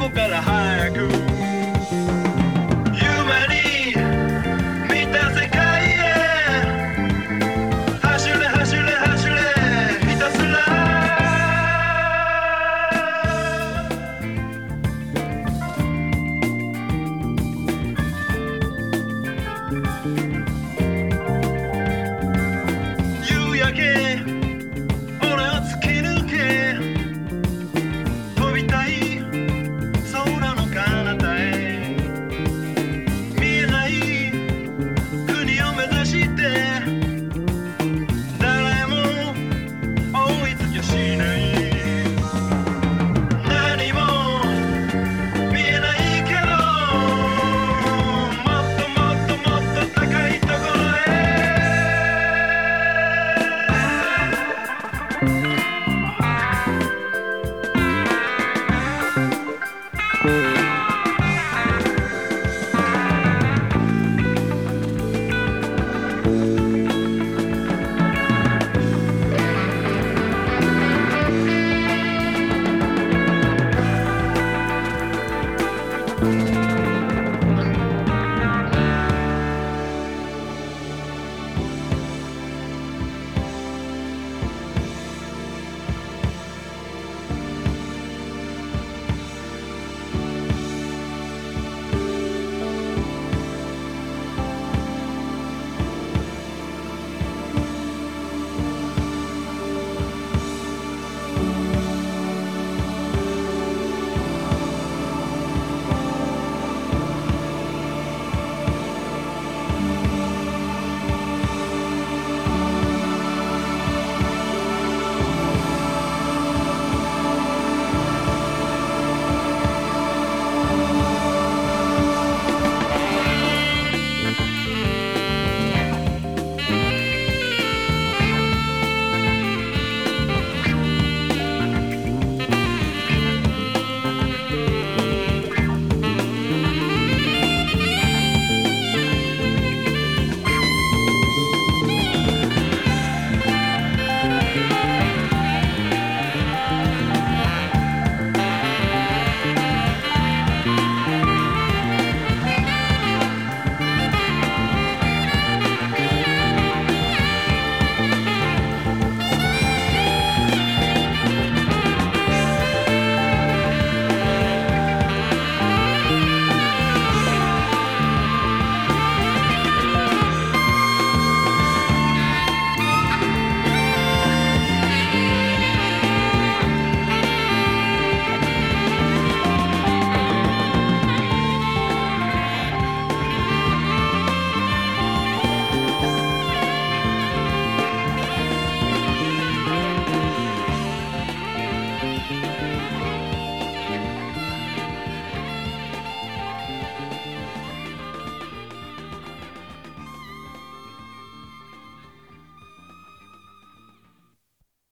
go better higher.